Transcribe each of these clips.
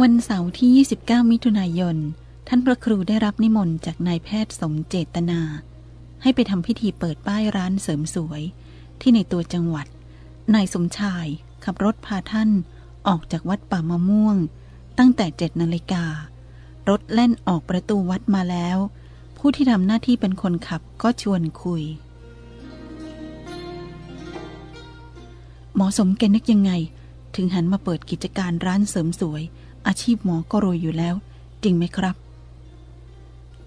วันเสาร์ที่ 29 มิถุนายน ท่านพระครูได้รับนิมนต์จากนายแพทย์สมเจตนา ให้ไปทำพิธีเปิดป้ายร้านเสริมสวย ที่ในตัวจังหวัด นายสมชายขับรถพาท่านออกจากวัดป่ามะม่วง ตั้งแต่เจ็ดนาฬิกา รถแล่นออกประตูวัดมาแล้ว ผู้ที่ทำหน้าที่เป็นคนขับก็ชวนคุย หมอสมแกนึกยังไง ถึงหันมาเปิดกิจการร้านเสริมสวย อาชีพหมอก็รวยอยู่แล้ว จริงไหมครับ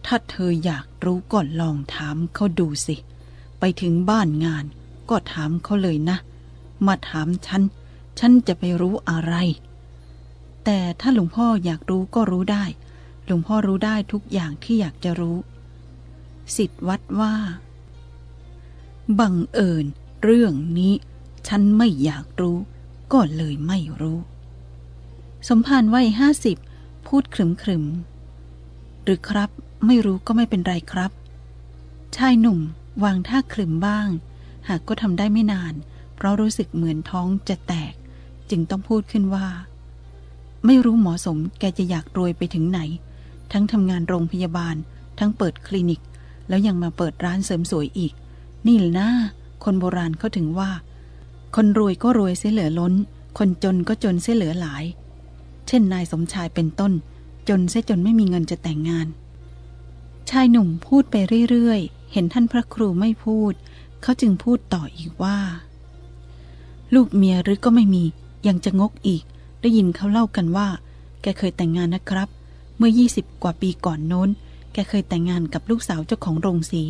ถ้าเธออยากรู้ก็ลองถามเขาดูสิ ไปถึงบ้านงาน ก็ถามเขาเลยนะ มาถามฉัน ฉันจะไปรู้อะไร แต่ถ้าหลวงพ่ออยากรู้ก็รู้ได้ หลวงพ่อรู้ได้ทุกอย่างที่อยากจะรู้ สิทธวัดว่าบังเอิญเรื่องนี้ฉันไม่อยากรู้ ก็เลยไม่รู้ สมภารวัยห้าสิบพูดขรึมขรึมหรือครับ ไม่รู้ก็ไม่เป็นไรครับ ชายหนุ่มวางท่าขรึมบ้าง หากก็ทำได้ไม่นาน เพราะรู้สึกเหมือนท้องจะแตก จึงต้องพูดขึ้นว่า ไม่รู้หมอสมแกจะอยากรวยไปถึงไหน ทั้งทำงานโรงพยาบาล ทั้งเปิดคลินิก แล้วยังมาเปิดร้านเสริมสวยอีก นี่แหละนะคนโบราณเขาถึงว่า คนรวยก็รวยเสียเหลือล้น คนจนก็จนเสียเหลือหลาย เช่นนายสมชายเป็นต้น จนเสียจนไม่มีเงินจะแต่งงาน ชายหนุ่มพูดไปเรื่อยๆ เห็นท่านพระครูไม่พูด เขาจึงพูดต่ออีกว่า ลูกเมียหรือก็ไม่มียังจะงกอีก ได้ยินเขาเล่ากันว่า แกเคยแต่งงานนะครับ เมื่อ 20 กว่าปีก่อนโน้น แกเคยแต่งงานกับลูกสาวเจ้าของโรงสี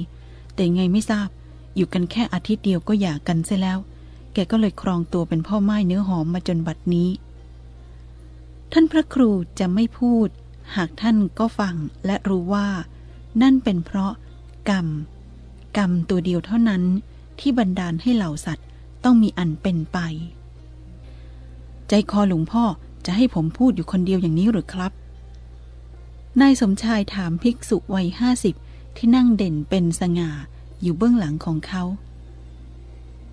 แต่ไงไม่ทราบ อยู่กันแค่อาทิตย์เดียวก็หย่ากันเสียแล้ว แกก็เลยครองตัวเป็นพ่อไม้เนื้อหอมมาจนบัดนี้ ท่านพระครูจะไม่พูด หากท่านก็ฟังและรู้ว่า นั่นเป็นเพราะกรรม กรรมตัวเดียวเท่านั้นที่บันดาลให้เหล่าสัตว์ต้องมีอันเป็นไป ใจคอหลวงพ่อจะให้ผมพูดอยู่คนเดียวอย่างนี้หรือครับ นายสมชายถามภิกษุวัยห้าสิบที่นั่งเด่นเป็นสง่าอยู่เบื้องหลังของเขา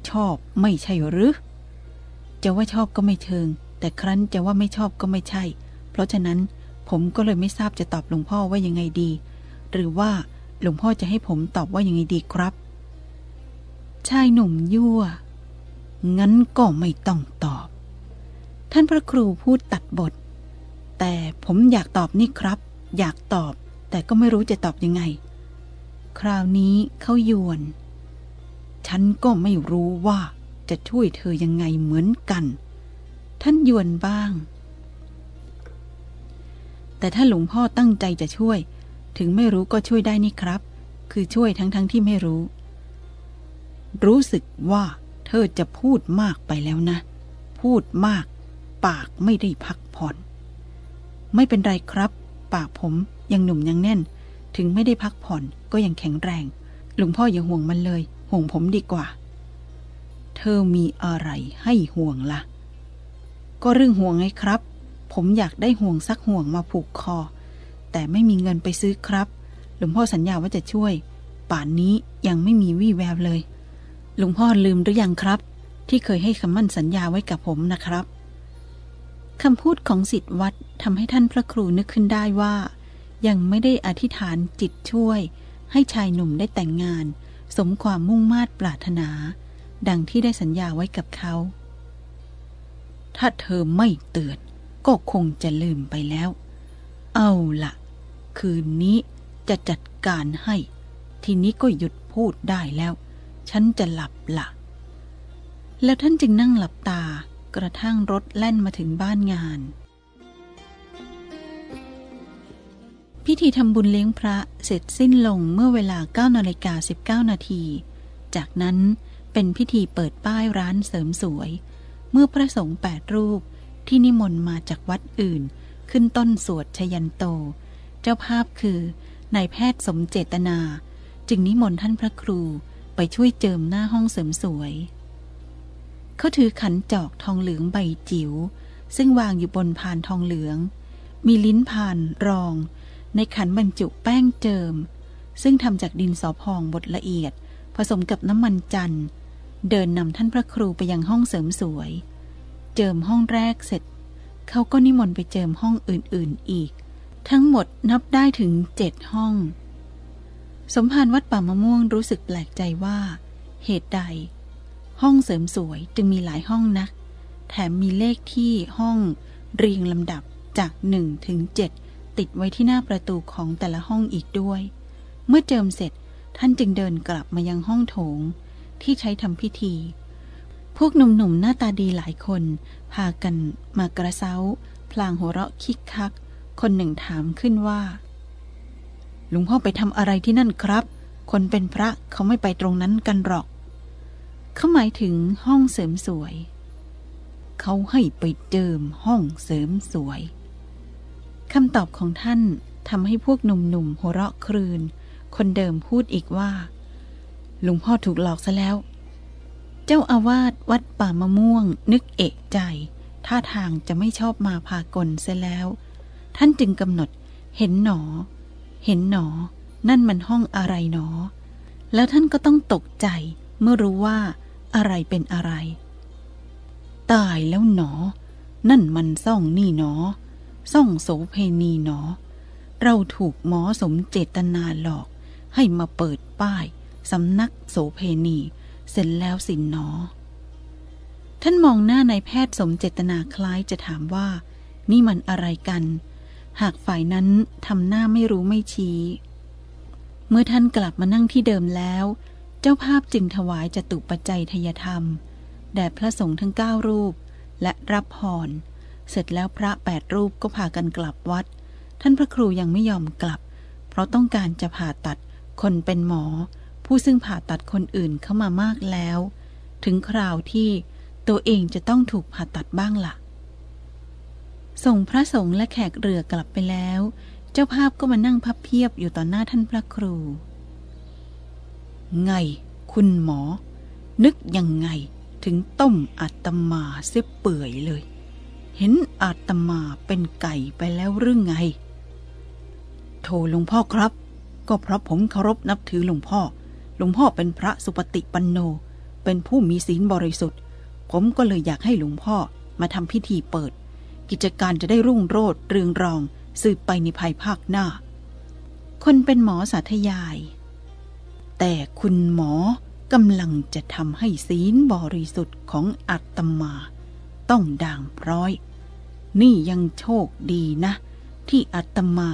ชอบไม่ใช่หรือ จะว่าชอบก็ไม่เชิง แต่ครั้นจะว่าไม่ชอบก็ไม่ใช่ เพราะฉะนั้นผมก็เลยไม่ทราบจะตอบหลวงพ่อว่ายังไงดี หรือว่าหลวงพ่อจะให้ผมตอบว่ายังไงดีครับชายหนุ่มยั่ว งั้นก็ไม่ต้องตอบ ท่านพระครูพูดตัดบท แต่ผมอยากตอบนี่ครับ อยากตอบ แต่ก็ไม่รู้จะตอบยังไง คราวนี้เขายวน ฉันก็ไม่รู้ว่าจะช่วยเธอยังไงเหมือนกัน ท่านยวนบ้าง แต่ถ้าหลวงพ่อตั้งใจจะช่วย ถึงไม่รู้ก็ช่วยได้นี่ครับ คือช่วยทั้งๆทที่ไม่รู้ รู้สึกว่าเธอจะพูดมากไปแล้วนะ พูดมาก ปากไม่ได้พักผ่อน ไม่เป็นไรครับ ปากผมยังหนุ่มยังแน่น ถึงไม่ได้พักผ่อนก็ยังแข็งแรง หลวงพ่ออย่าห่วงมันเลย ห่วงผมดีกว่า เธอมีอะไรให้ห่วงละ่ะ ก็เรื่องห่วงไงครับ ผมอยากได้ห่วงสักห่วงมาผูกคอ แต่ไม่มีเงินไปซื้อครับ หลวงพ่อสัญญาว่าจะช่วย ป่านนี้ยังไม่มีวี่แววเลย หลวงพ่อลืมหรือยังครับ ที่เคยให้คำมั่นสัญญาไว้กับผมนะครับคำพูดของสิทธิวัดทำให้ท่านพระครูนึกขึ้นได้ว่า ยังไม่ได้อธิษฐานจิตช่วย ให้ชายหนุ่มได้แต่งงาน สมความมุ่งมา่ปรารถนา ดังที่ได้สัญญาไว้กับเขา ถ้าเธอไม่เตือน ก็คงจะลืมไปแล้ว เอาละคืนนี้จะจัดการให้ ทีนี้ก็หยุดพูดได้แล้ว ฉันจะหลับละแล้วท่านจึงนั่งหลับตากระทั่งรถแล่นมาถึงบ้านงาน พิธีทำบุญเลี้ยงพระเสร็จสิ้นลงเมื่อเวลา9นาฬิกา19นาที จากนั้นเป็นพิธีเปิดป้ายร้านเสริมสวย เมื่อพระสงฆ์แปดรูปที่นิมนต์มาจากวัดอื่น ขึ้นต้นสวดชยันโต เจ้าภาพคือนายแพทย์สมเจตนา จึงนิมนต์ท่านพระครูไปช่วยเจิมหน้าห้องเสริมสวย เขาถือขันจอกทองเหลืองใบจิว๋ว ซึ่งวางอยู่บนพานทองเหลือง มีลิ้นพานรอง ในขันบรรจุแป้งเจิม ซึ่งทำจากดินสอพองบดละเอียด ผสมกับน้ำมันจันทร์ เดินนำท่านพระครูไปยังห้องเสริมสวย เจิมห้องแรกเสร็จ เขาก็นิมนต์ไปเจิมห้องอื่นๆอีก ทั้งหมดนับได้ถึงเจ็ดห้อง สมภารวัดป่ามะม่วงรู้สึกแปลกใจว่า เหตุใด ห้องเสริมสวยจึงมีหลายห้องนัก แถมมีเลขที่ห้องเรียงลำดับจากหนึ่งถึงเจ็ดติดไว้ที่หน้าประตูของแต่ละห้องอีกด้วย เมื่อเจิมเสร็จท่านจึงเดินกลับมายังห้องโถง ที่ใช้ทำพิธี พวกหนุ่มๆหน้าตาดีหลายคน พากันมากระเซ้า พลางหัวเราะคิกคัก คนหนึ่งถามขึ้นว่า หลวงพ่อไปทำอะไรที่นั่นครับ คนเป็นพระเขาไม่ไปตรงนั้นกันหรอก เขาหมายถึงห้องเสริมสวย เขาให้ไปเจิมห้องเสริมสวยคำตอบของท่านทำให้พวกหนุ่มๆหัวเราะครืน คนเดิมพูดอีกว่า หลวงพ่อถูกหลอกซะแล้ว เจ้าอาวาสวัดป่ามะม่วง นึกเอกใจ ท่าทางจะไม่ชอบมาพากลเสียแล้ว ท่านจึงกำหนดเห็นหนอ เห็นหนอ นั่นมันห้องอะไรหนอ แล้วท่านก็ต้องตกใจเมื่อรู้ว่าอะไรเป็นอะไร ตายแล้วหนอ นั่นมันซ่องนี่หนอ ซ่องโสเพณีหนอ เราถูกหมอสมเจตนาหลอกให้มาเปิดป้าย สำนักโสเพณีเสร็จแล้วสินหนอ ท่านมองหน้านายแพทย์สมเจตนาคล้ายจะถามว่า นี่มันอะไรกัน หากฝ่ายนั้นทำหน้าไม่รู้ไม่ชี้ เมื่อท่านกลับมานั่งที่เดิมแล้ว เจ้าภาพจึงถวายจตุปัจจัยทยธรรม แด่พระสงฆ์ทั้งเก้ารูป และรับพร เสร็จแล้วพระแปดรูปก็พากันกลับวัด ท่านพระครูยังไม่ยอมกลับ เพราะต้องการจะผ่าตัดคนเป็นหมอ ผู้ซึ่งผ่าตัดคนอื่นเข้ามามากแล้ว ถึงคราวที่ตัวเองจะต้องถูกผ่าตัดบ้างละ่ะ ส่งพระสงฆ์และแขกเรือกลับไปแล้ว เจ้าภาพก็มานั่งพับเพียบอยู่ต่อหน้าท่านพระครู ไง คุณหมอ นึกยังไงถึงต้มอาตมาเสียเปื่อยเลย เห็นอาตมาเป็นไก่ไปแล้วหรือไง โทหลวงพ่อครับ ก็เพราะผมเคารพนับถือหลวงพ่อ หลวงพ่อเป็นพระสุปฏิปันโน เป็นผู้มีศีลบริสุทธิ์ ผมก็เลยอยากให้หลวงพ่อมาทำพิธีเปิด กิจการจะได้รุ่งโรจน์เรืองรอง สืบไปในภายภาคหน้า คนเป็นหมอสาธยาย แต่คุณหมอกำลังจะทำให้ศีลบริสุทธิ์ของอัตมา ต้องด่างพร้อย นี่ยังโชคดีนะ ที่อัตมา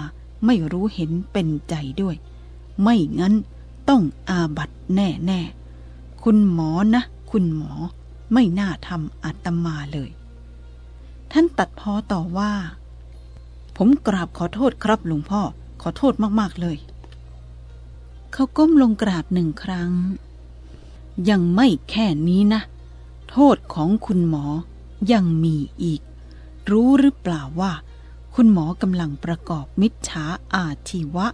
ไม่รู้เห็นเป็นใจด้วย ไม่งั้น ต้องอาบัตแน่แน่ๆคุณหมอนะ คุณหมอไม่น่าทำอัตมาเลย ท่านตัดพ้อต่อว่า ผมกราบขอโทษครับหลวงพ่อขอโทษมาก ๆ เลย เขาก้มลงกราบหนึ่งครั้ง ยังไม่แค่นี้นะ โทษของคุณหมอยังมีอีก รู้หรือเปล่าว่า คุณหมอกำลังประกอบมิจฉาอาชีวะ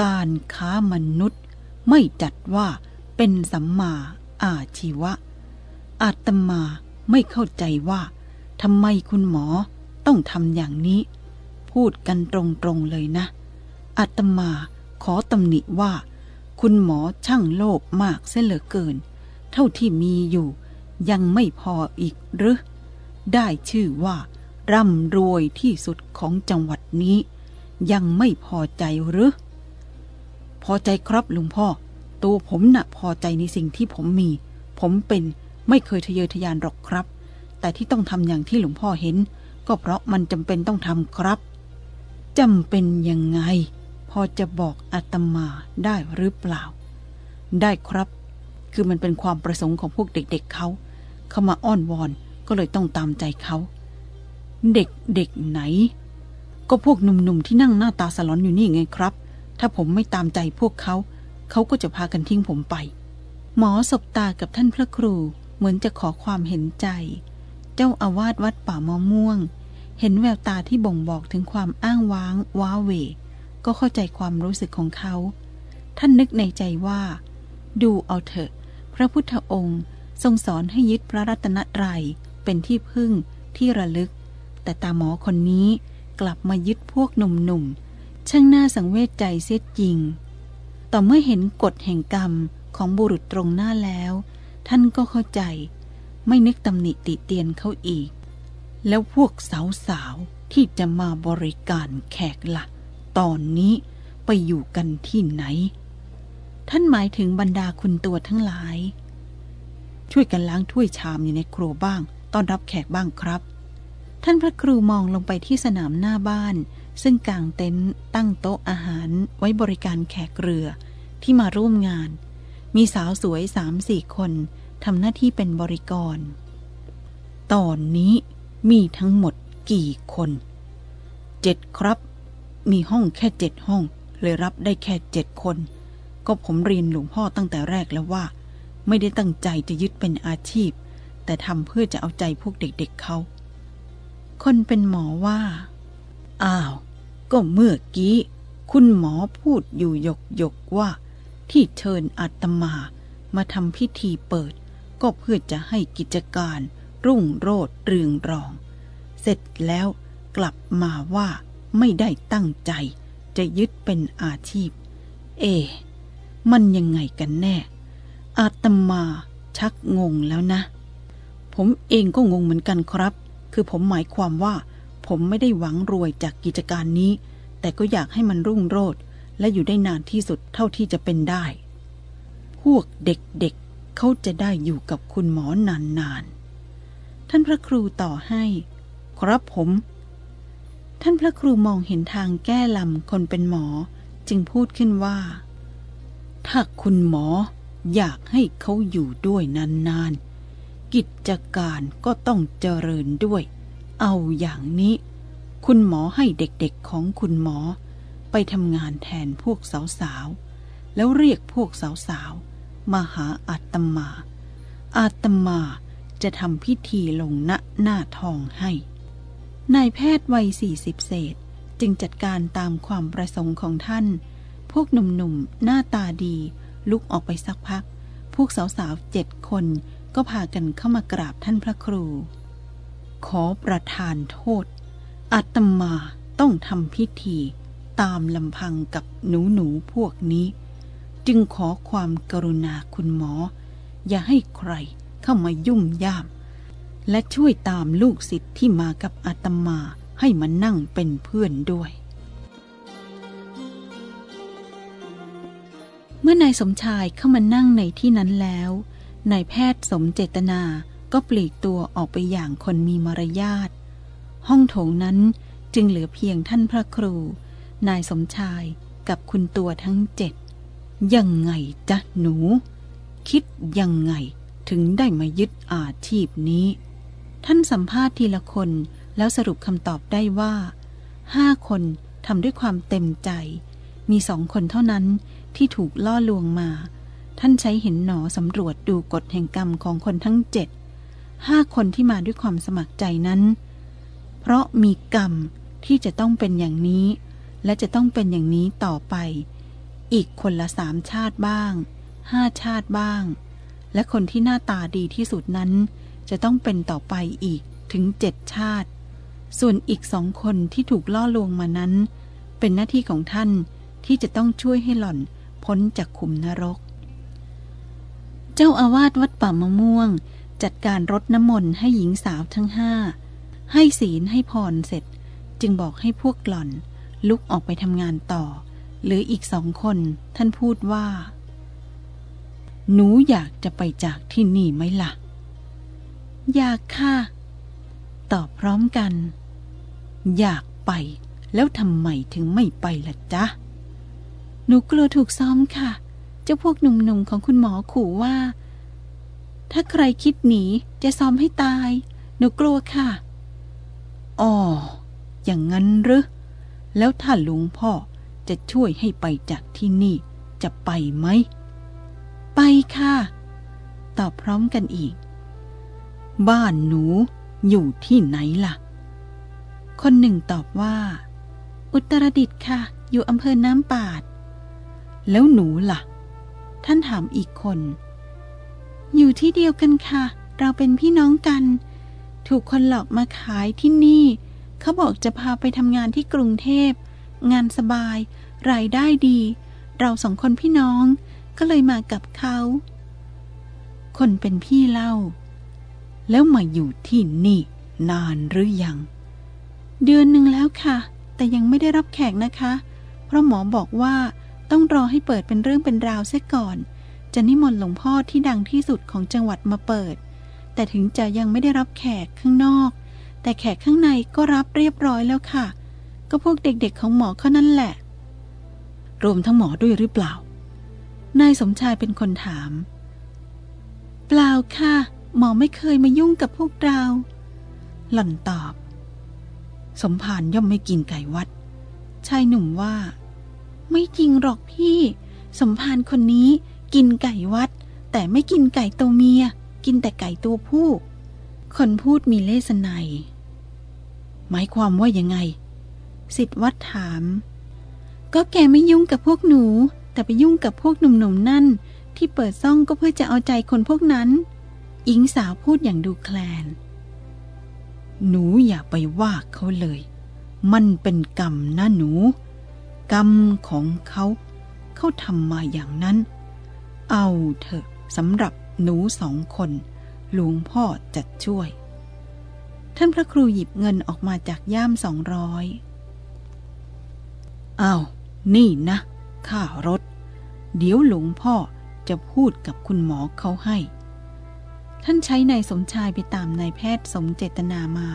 การค้ามนุษย์ ไม่จัดว่าเป็นสัมมาอาชีวะ อาตมาไม่เข้าใจว่าทำไมคุณหมอต้องทำอย่างนี้ พูดกันตรงๆเลยนะอาตมาขอตำหนิว่า คุณหมอช่างโลภมากเสียเหลือเกิน เท่าที่มีอยู่ ยังไม่พออีกหรือได้ชื่อว่า ร่ำรวยที่สุดของจังหวัดนี้ ยังไม่พอใจหรือ พอใจครับลุงพ่อ ตัวผมนะ่ะพอใจในสิ่งที่ผมมี ผมเป็นไม่เคยทะเยอทะยานหรอกครับ แต่ที่ต้องทำอย่างที่หลวงพ่อเห็น ก็เพราะมันจำเป็นต้องทำครับจำเป็นยังไง พอจะบอกอาตมาได้หรือเปล่า ได้ครับ คือมันเป็นความประสงค์ของพวกเด็กๆเเขา เขามาอ้อนวอนก็เลยต้องตามใจเขา เด็กเด็กไหน ก็พวกหนุ่มๆที่นั่งหน้าตาสลอนอยู่นี่ไงครับ ถ้าผมไม่ตามใจพวกเขา เขาก็จะพากันทิ้งผมไป หมอสบตากับท่านพระครูเหมือนจะขอความเห็นใจ เจ้าอาวาสวัดป่ามะม่วง เห็นแววตาที่บ่งบอกถึงความอ้างว้างว้าเหวก็เข้าใจความรู้สึกของเขา ท่านนึกในใจว่า ดูเอาเถอะ พระพุทธองค์ทรงสอนให้ยึดพระรัตนตรัยเป็นที่พึ่งที่ระลึก แต่ตาหมอคนนี้กลับมายึดพวกหนุ่มๆ ช่างน่าสังเวชใจเสียจริง ต่อเมื่อเห็นกฎแห่งกรรมของบุรุษตรงหน้าแล้ว ท่านก็เข้าใจ ไม่นึกตำหนิติเตียนเขาอีก แล้วพวกสาวๆที่จะมาบริการแขกละ่ะ ตอนนี้ไปอยู่กันที่ไหน ท่านหมายถึงบรรดาคุณตัวทั้งหลาย ช่วยกันล้างถ้วยชามอยู่ในครัวบ้าง ต้อนรับแขกบ้างครับ ท่านพระครูมองลงไปที่สนามหน้าบ้าน ซึ่งกางเต็นท์ตั้งโต๊ะอาหารไว้บริการแขกเรือที่มาร่วมงาน มีสาวสวยสามสี่คนทำหน้าที่เป็นบริกร ตอนนี้มีทั้งหมดกี่คนเจ็ดครับ มีห้องแค่เจ็ดห้อง เลยรับได้แค่เจ็ดคน ก็ผมเรียนหลวงพ่อตั้งแต่แรกแล้วว่า ไม่ได้ตั้งใจจะยึดเป็นอาชีพ แต่ทำเพื่อจะเอาใจพวกเด็กๆเเขา คนเป็นหมอว่า อ้าว ก็เมื่อกี้ คุณหมอพูดอยู่ยกยกว่า ที่เชิญอาตมามาทำพิธีเปิด ก็เพื่อจะให้กิจการรุ่งโรดเรืองรอง เสร็จแล้วกลับมาว่าไม่ได้ตั้งใจ จะยึดเป็นอาชีพ เอ มันยังไงกันแน่ อาตมาชักงงแล้วนะ ผมเองก็งงเหมือนกันครับ คือผมหมายความว่า ผมไม่ได้หวังรวยจากกิจการนี้ แต่ก็อยากให้มันรุ่งโรจน์และอยู่ได้นานที่สุดเท่าที่จะเป็นได้ พวกเด็กๆเเขาจะได้อยู่กับคุณหมอนานๆ ท่านพระครูต่อให้ ครับผม ท่านพระครูมองเห็นทางแก้ลำคนเป็นหมอ จึงพูดขึ้นว่า ถ้าคุณหมออยากให้เขาอยู่ด้วยนานๆ กิจการก็ต้องเจริญด้วย เอาอย่างนี้ คุณหมอให้เด็กๆของคุณหมอ ไปทำงานแทนพวกสาวๆ แล้วเรียกพวกสาวๆ มาหาอาตมา อาตมาจะทำพิธีลงณหน้าทองให้ นายแพทย์วัยสี่สิบเศษจึงจัดการตามความประสงค์ของท่าน พวกหนุ่มๆ หน้าตาดี ลุกออกไปสักพัก พวกสาวๆเจ็ดคนก็พากันเข้ามากราบท่านพระครู ขอประทานโทษ อาตมาต้องทำพิธีตามลำพังกับหนูหนูพวกนี้ จึงขอความกรุณาคุณหมอ อย่าให้ใครเข้ามายุ่งย่าม และช่วยตามลูกศิษย์ที่มากับอาตมาให้มานั่งเป็นเพื่อนด้วย เมื่อนายสมชายเข้ามานั่งในที่นั้นแล้วนายแพทย์สมเจตนา ก็ปลีกตัวออกไปอย่างคนมีมารยาท ห้องโถงนั้นจึงเหลือเพียงท่านพระครู นายสมชายกับคุณตัวทั้งเจ็ด ยังไงจ๊ะหนู คิดยังไงถึงได้มายึดอาชีพนี้ ท่านสัมภาษณ์ทีละคนแล้วสรุปคำตอบได้ว่าห้าคนทำด้วยความเต็มใจ มีสองคนเท่านั้นที่ถูกล่อลวงมา ท่านใช้เห็นหนอสำรวจดูกฎแห่งกรรมของคนทั้งเจ็ด ห้าคนที่มาด้วยความสมัครใจนั้น เพราะมีกรรมที่จะต้องเป็นอย่างนี้ และจะต้องเป็นอย่างนี้ต่อไป อีกคนละสามชาติบ้างห้าชาติบ้าง และคนที่หน้าตาดีที่สุดนั้น จะต้องเป็นต่อไปอีกถึงเจ็ดชาติ ส่วนอีกสองคนที่ถูกล่อลวงมานั้น เป็นหน้าที่ของท่านที่จะต้องช่วยให้หล่อนพ้นจากขุมนรก เจ้าอาวาสวัดป่ามะม่วง จัดการรดน้ำมนต์ให้หญิงสาวทั้งห้า ให้ศีลให้พรเสร็จ จึงบอกให้พวกหล่อน ลุกออกไปทำงานต่อ หรืออีกสองคนท่านพูดว่า หนูอยากจะไปจากที่นี่ไหมละ่ะ อยากค่ะ ตอบพร้อมกัน อยากไป แล้วทำไมถึงไม่ไปล่ะจ๊ะ หนูกลัวถูกซ้อมค่ะ เจ้าพวกหนุ่มๆของคุณหมอขู่ว่า ถ้าใครคิดหนีจะซ้อมให้ตาย หนูกลัวค่ะ อ๋อ อย่างนั้นหรือ แล้วถ้าหลวงพ่อจะช่วยให้ไปจากที่นี่ จะไปไหม ไปค่ะ ตอบพร้อมกันอีก บ้านหนูอยู่ที่ไหนล่ะ คนหนึ่งตอบว่า อุตรดิตถ์ค่ะ อยู่อำเภอน้ำปาด แล้วหนูล่ะ ท่านถามอีกคน อยู่ที่เดียวกันค่ะ เราเป็นพี่น้องกัน ถูกคนหลอกมาขายที่นี่ เขาบอกจะพาไปทำงานที่กรุงเทพ งานสบาย รายได้ดี เราสองคนพี่น้อง ก็เลยมากับเขา คนเป็นพี่เล่า แล้วมาอยู่ที่นี่ นานหรือยัง เดือนหนึ่งแล้วค่ะ แต่ยังไม่ได้รับแขกนะคะ เพราะหมอบอกว่าต้องรอให้เปิดเป็นเรื่องเป็นราวเสียก่อน จะนิมนต์หลวงพ่อที่ดังที่สุดของจังหวัดมาเปิด แต่ถึงจะยังไม่ได้รับแขกข้างนอก แต่แขกข้างในก็รับเรียบร้อยแล้วค่ะ ก็พวกเด็กๆของหมอเขานั่นแหละ รวมทั้งหมอด้วยหรือเปล่า นายสมชายเป็นคนถาม เปล่าค่ะ หมอไม่เคยมายุ่งกับพวกเรา หล่อนตอบ สมภารย่อมไม่กินไก่วัด ชายหนุ่มว่า ไม่จริงหรอกพี่ สมภารคนนี้ กินไก่วัด แต่ไม่กินไก่ตัวเมีย กินแต่ไก่ตัวผู้ คนพูดมีเลสไนยหมายความว่ายังไง สิทธวัดถาม ก็แกไม่ยุ่งกับพวกหนู แต่ไปยุ่งกับพวกหนุ่มๆนั่น ที่เปิดซ่องก็เพื่อจะเอาใจคนพวกนั้น หญิงสาวพูดอย่างดูแคลน หนูอย่าไปว่าเขาเลย มันเป็นกรรมนะหนู กรรมของเขาเขาทำมาอย่างนั้น เอาเถอะสำหรับหนูสองคน หลวงพ่อจะช่วย ท่านพระครูหยิบเงินออกมาจากย่ามสองร้อยเอานี่นะค่ารถ เดี๋ยวหลวงพ่อจะพูดกับคุณหมอเขาให้ ท่านใช้นายสมชายไปตามนายแพทย์สมเจตนามา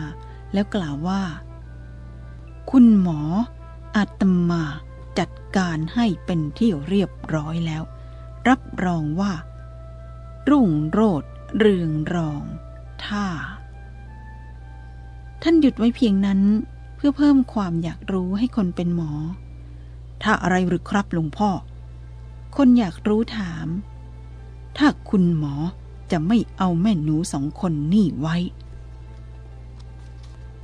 แล้วกล่าวว่า คุณหมออาตมาจัดการให้เป็นที่เรียบร้อยแล้ว รับรองว่า รุ่งโรดเรืองรอง ท่า ท่านหยุดไว้เพียงนั้นเพื่อเพิ่มความอยากรู้ให้คนเป็นหมอ ถ้าอะไรหรือครับหลวงพ่อ คนอยากรู้ถาม ถ้าคุณหมอจะไม่เอาแม่หนูสองคนนี่ไว้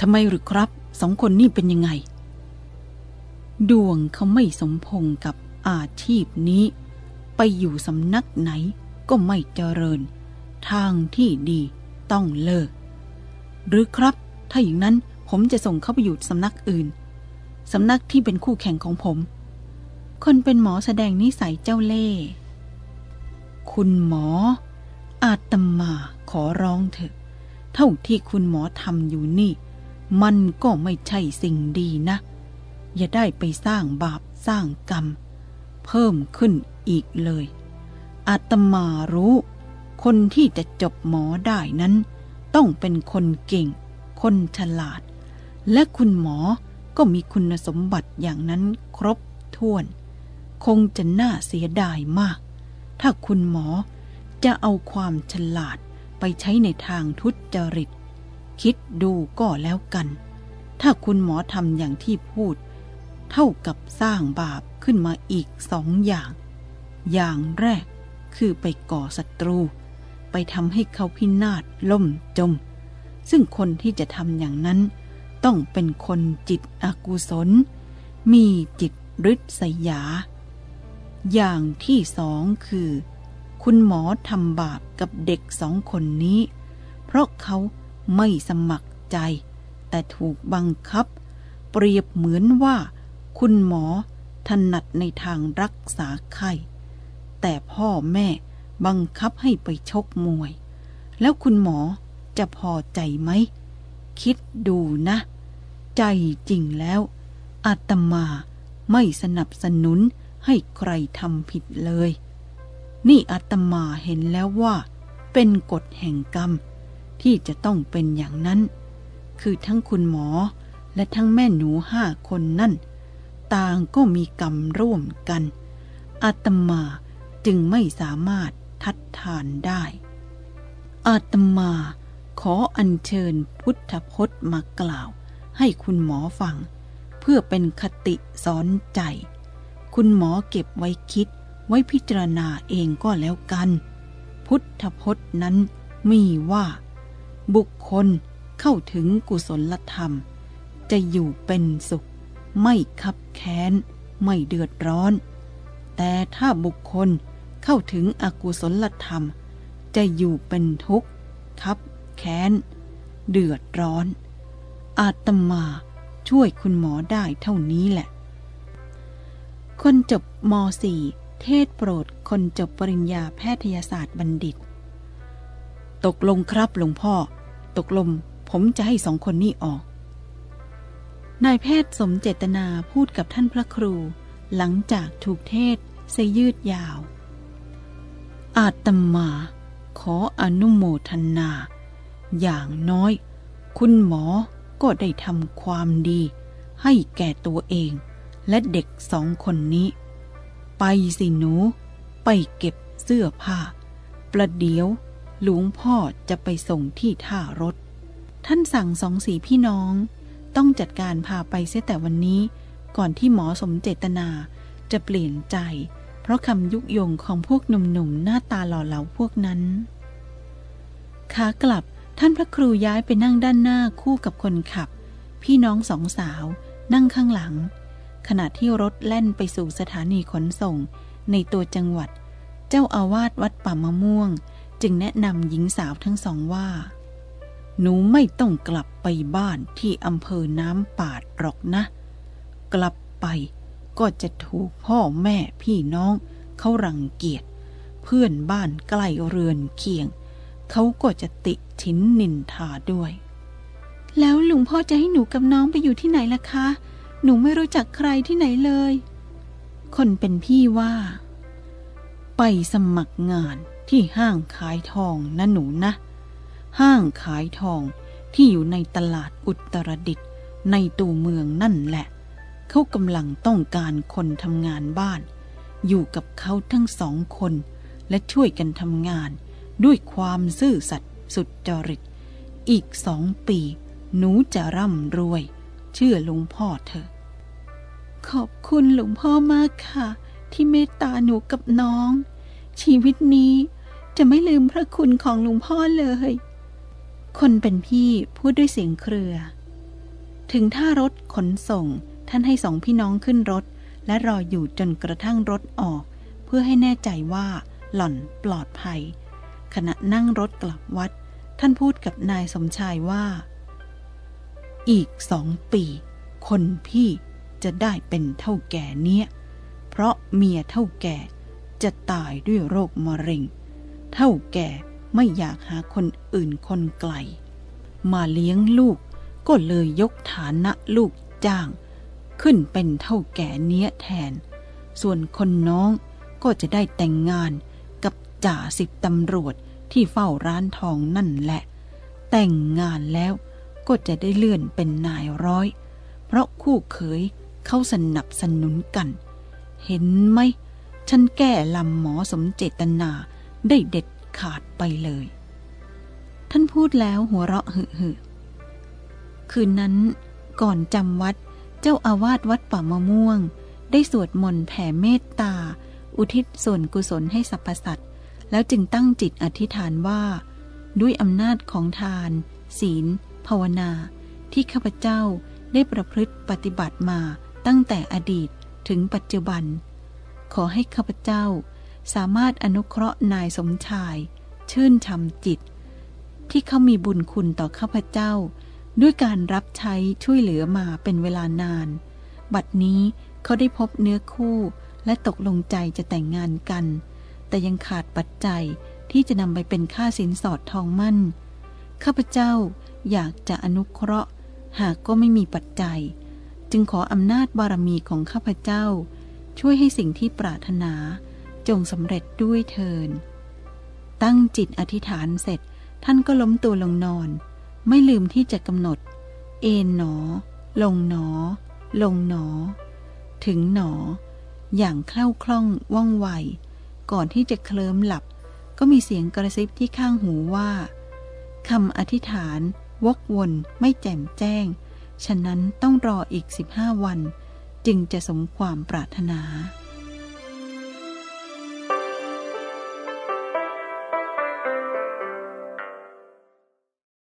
ทำไมหรือครับสองคนนี่เป็นยังไง ดวงเขาไม่สมพงกับอาชีพนี้ ไปอยู่สำนักไหนก็ไม่เจริญ ทางที่ดีต้องเลิก หรือครับ ถ้าอย่างนั้นผมจะส่งเขาไปอยู่สำนักอื่น สำนักที่เป็นคู่แข่งของผม คนเป็นหมอแสดงนิสัยเจ้าเล่ห์คุณหมอ อาตมาขอร้องเถอะ เท่าที่คุณหมอทำอยู่นี่ มันก็ไม่ใช่สิ่งดีนะ อย่าได้ไปสร้างบาปสร้างกรรม เพิ่มขึ้นอีกเลย อาตมารู้ คนที่จะจบหมอได้นั้น ต้องเป็นคนเก่ง คนฉลาด และคุณหมอก็มีคุณสมบัติอย่างนั้นครบถ้วน คงจะน่าเสียดายมาก ถ้าคุณหมอจะเอาความฉลาดไปใช้ในทางทุจริต คิดดูก็แล้วกัน ถ้าคุณหมอทำอย่างที่พูด เท่ากับสร้างบาปขึ้นมาอีกสองอย่าง อย่างแรกคือไปก่อศัตรู ไปทำให้เขาพินาศล่มจม ซึ่งคนที่จะทำอย่างนั้น ต้องเป็นคนจิตอกุศล มีจิตริษยา อย่างที่สองคือ คุณหมอทำบาปกับเด็กสองคนนี้ เพราะเขาไม่สมัครใจ แต่ถูกบังคับ เปรียบเหมือนว่า คุณหมอถนัดในทางรักษาไข้ แต่พ่อแม่บังคับให้ไปชกมวย แล้วคุณหมอจะพอใจไหม คิดดูนะ ใจจริงแล้ว อาตมาไม่สนับสนุนให้ใครทำผิดเลย นี่อาตมาเห็นแล้วว่า เป็นกฎแห่งกรรม ที่จะต้องเป็นอย่างนั้น คือทั้งคุณหมอและทั้งแม่หนูห้าคนนั่น ต่างก็มีกรรมร่วมกัน อาตมาจึงไม่สามารถทัดทานได้ อาตมาขออัญเชิญพุทธพจน์มากล่าว ให้คุณหมอฟัง เพื่อเป็นคติสอนใจ คุณหมอเก็บไว้คิดไว้พิจารณาเองก็แล้วกัน พุทธพจน์นั้นมีว่า บุคคลเข้าถึงกุศลธรรม จะอยู่เป็นสุข ไม่คับแค้น ไม่เดือดร้อน แต่ถ้าบุคคลเข้าถึงอกุศลธรรม จะอยู่เป็นทุกข์ คับแค้น เดือดร้อน อาตมาช่วยคุณหมอได้เท่านี้แหละ คนจบม .4 เทศโปรดคนจบปริญญาแพทยศาสตร์บัณฑิต ตกลงครับหลวงพ่อ ตกลงผมจะให้สองคนนี้ออก นายแพทย์สมเจตนาพูดกับท่านพระครู หลังจากถูกเทศเสยืดยาว อาตมา ขออนุโมทนา อย่างน้อย คุณหมอก็ได้ทำความดี ให้แก่ตัวเองและเด็กสองคนนี้ ไปสิหนู ไปเก็บเสื้อผ้า ประเดี๋ยวหลวงพ่อจะไปส่งที่ท่ารถ ท่านสั่งสองสีพี่น้อง ต้องจัดการพาไปเสียแต่วันนี้ ก่อนที่หมอสมเจตนาจะเปลี่ยนใจ เพราะคำยุยงของพวกหนุ่มๆหน้าตาหล่อเหลาพวกนั้นขากลับท่านพระครูย้ายไปนั่งด้านหน้าคู่กับคนขับ พี่น้องสองสาวนั่งข้างหลัง ขณะที่รถแล่นไปสู่สถานีขนส่ง ในตัวจังหวัด เจ้าอาวาสวัดป่ามะม่วง จึงแนะนำหญิงสาวทั้งสองว่า หนูไม่ต้องกลับไปบ้านที่อำเภอน้ำปาดหรอกนะ กลับไปก็จะถูกพ่อแม่พี่น้อง เขารังเกียจ เพื่อนบ้านใกล้เรือนเคียง เขาก็จะติชินนินทาด้วย แล้วหลวงพ่อจะให้หนูกับน้องไปอยู่ที่ไหนล่ะคะ หนูไม่รู้จักใครที่ไหนเลย คนเป็นพี่ว่า ไปสมัครงานที่ห้างขายทองนะหนูนะ ห้างขายทองที่อยู่ในตลาดอุตรดิตถ์ในตัวเมืองนั่นแหละ เขากำลังต้องการคนทำงานบ้าน อยู่กับเขาทั้งสองคน และช่วยกันทำงาน ด้วยความซื่อสัตย์สุดจริต อีกสองปี หนูจะร่ำรวย เชื่อลวงพ่อเถอขอบคุณหลวงพ่อมากค่ะ ที่เมตตาหนูกับน้อง ชีวิตนี้จะไม่ลืมพระคุณของหลวงพ่อเลย คนเป็นพี่พูดด้วยเสียงเครือ ถึงท่ารถขนส่ง ท่านให้สองพี่น้องขึ้นรถ และรออยู่จนกระทั่งรถออก เพื่อให้แน่ใจว่าหล่อนปลอดภัย ขณะนั่งรถกลับวัด ท่านพูดกับนายสมชายว่า อีกสองปี คนพี่จะได้เป็นเท่าแก่เนี้ย เพราะเมียเท่าแก่จะตายด้วยโรคมะเร็ง เท่าแก่ ไม่อยากหาคนอื่นคนไกล มาเลี้ยงลูกก็เลยยกฐานะลูกจ้าง ขึ้นเป็นเท่าแก่เนี้ยแทน ส่วนคนน้องก็จะได้แต่งงานกับจ่าสิบตำรวจที่เฝ้าร้านทองนั่นแหละ แต่งงานแล้วก็จะได้เลื่อนเป็นนายร้อย เพราะคู่เขยเขาสนับสนุนกัน เห็นไหม ฉันแก้ลำหมอสมเจตนาได้เด็ด ขาดไปเลย ท่านพูดแล้วหัวเราะหึหึคืนนั้นก่อนจำวัดเจ้าอาวาสวัดป่ามะม่วง ได้สวดมนต์แผ่เมตตา อุทิศส่วนกุศลให้สรรพสัตว์ แล้วจึงตั้งจิตอธิษฐานว่า ด้วยอำนาจของทาน ศีล ภาวนา ที่ข้าพเจ้าได้ประพฤติปฏิบัติมาตั้งแต่อดีตถึงปัจจุบัน ขอให้ข้าพเจ้า สามารถอนุเคราะห์นายสมชาย ชื่นชมจิต ที่เขามีบุญคุณต่อข้าพเจ้า ด้วยการรับใช้ช่วยเหลือมาเป็นเวลานาน บัดนี้เขาได้พบเนื้อคู่และตกลงใจจะแต่งงานกัน แต่ยังขาดปัจจัยที่จะนำไปเป็นค่าสินสอดทองมั่น ข้าพเจ้าอยากจะอนุเคราะห์ หากก็ไม่มีปัจจัย จึงขออำนาจบารมีของข้าพเจ้า ช่วยให้สิ่งที่ปรารถนา จงสำเร็จด้วยเทิน ตั้งจิตอธิษฐานเสร็จท่านก็ล้มตัวลงนอน ไม่ลืมที่จะกำหนด เอนหนอ ลงหนอ ลงหนอ ถึงหนอ อย่างคล่าคล่องว่องไว ก่อนที่จะเคลิ้มหลับ ก็มีเสียงกระซิบที่ข้างหูว่าคำอธิษฐาน วกวนไม่แจ่มแจ้ง ฉะนั้นต้องรออีก 15 วัน จึงจะสมความปรารถนา